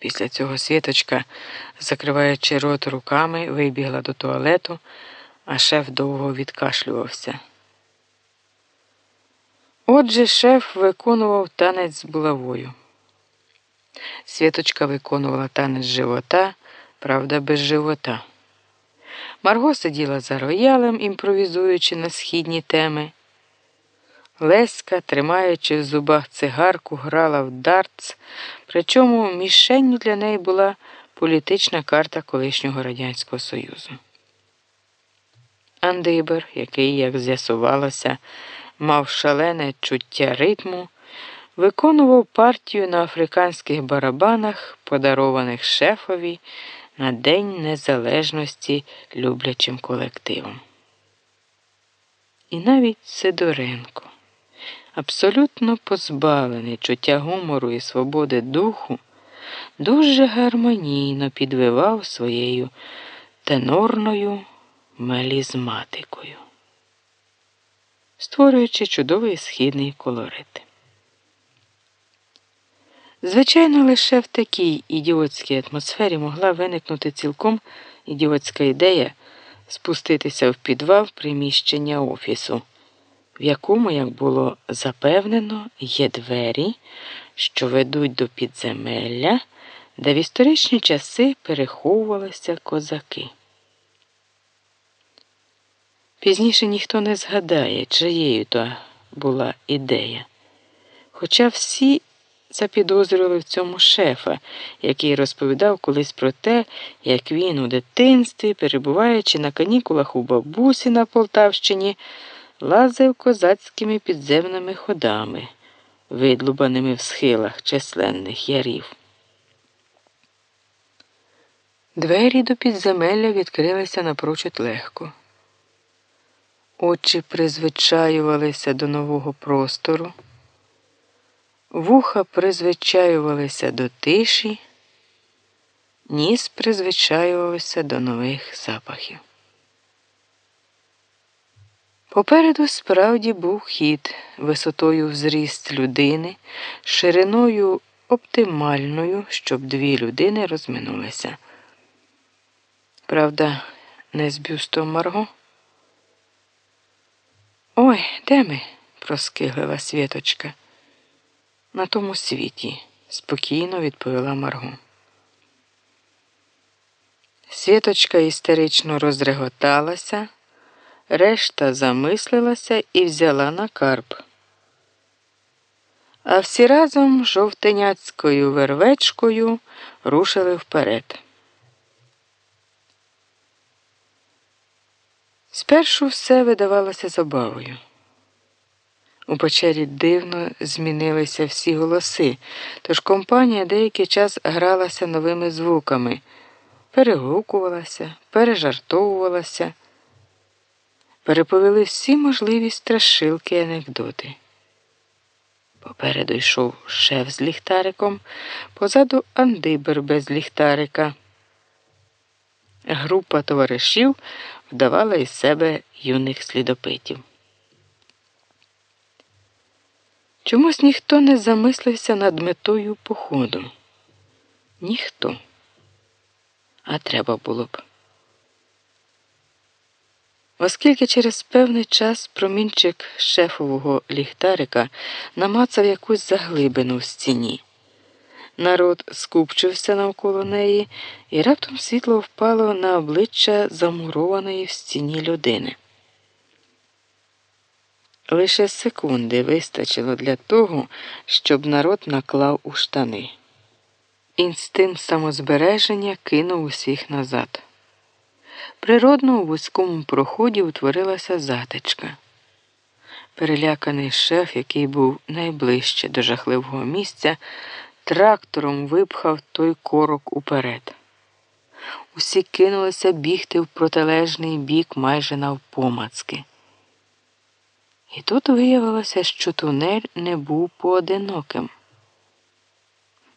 Після цього світочка, закриваючи рот руками, вибігла до туалету, а шеф довго відкашлювався. Отже, шеф виконував танець з булавою. Світочка виконувала танець живота, правда, без живота. Марго сиділа за роялем, імпровізуючи на східні теми. Леська, тримаючи в зубах цигарку, грала в дартс, причому мішенню для неї була політична карта колишнього Радянського Союзу. Андибер, який, як з'ясувалося, мав шалене чуття ритму, виконував партію на африканських барабанах, подарованих шефові на День Незалежності люблячим колективом. І навіть Сидоренко абсолютно позбавлений чуття гумору і свободи духу, дуже гармонійно підвивав своєю тенорною мелізматикою, створюючи чудовий східний колорит. Звичайно, лише в такій ідіотській атмосфері могла виникнути цілком ідіотська ідея спуститися в підвал приміщення офісу в якому, як було запевнено, є двері, що ведуть до підземелля, де в історичні часи переховувалися козаки. Пізніше ніхто не згадає, чиєю то була ідея. Хоча всі запідозрювали в цьому шефа, який розповідав колись про те, як він у дитинстві, перебуваючи на канікулах у бабусі на Полтавщині, лазив козацькими підземними ходами, видлубаними в схилах численних ярів. Двері до підземелля відкрилися напрочуд легко. Очі призвичаювалися до нового простору, вуха призвичаювалися до тиші, ніс призвичаювався до нових запахів. Попереду справді був хід висотою в людини, шириною оптимальною, щоб дві людини розминулися. Правда, не з бюстом Марго. Ой, де ми? проскиглила Світочка. На тому світі, спокійно відповіла Марго. Світочка істерично розреготалася. Решта замислилася і взяла на карп. А всі разом жовтеняцькою вервечкою рушили вперед. Спершу все видавалося забавою. У печері дивно змінилися всі голоси, тож компанія деякий час гралася новими звуками, перегукувалася, пережартовувалася переповіли всі можливі страшилки і анекдоти. Попереду йшов шеф з ліхтариком, позаду андибер без ліхтарика. Група товаришів вдавала із себе юних слідопитів. Чомусь ніхто не замислився над метою походу. Ніхто. А треба було б. Оскільки через певний час промінчик шефового ліхтарика намацав якусь заглибину в стіні. Народ скупчився навколо неї, і раптом світло впало на обличчя замурованої в стіні людини. Лише секунди вистачило для того, щоб народ наклав у штани. Інстинкт самозбереження кинув усіх назад. Природно у вузькому проході утворилася затичка. Переляканий шеф, який був найближче до жахливого місця, трактором випхав той корок уперед. Усі кинулися бігти в протилежний бік майже навпомацки. І тут виявилося, що тунель не був поодиноким.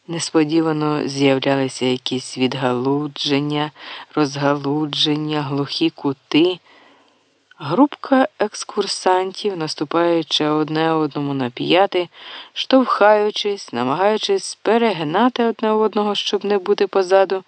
Несподівано з'являлися якісь відгалудження, розгалудження, глухі кути, Групка екскурсантів, наступаючи одне одному на п'яти, штовхаючись, намагаючись перегнати одне одного, щоб не бути позаду.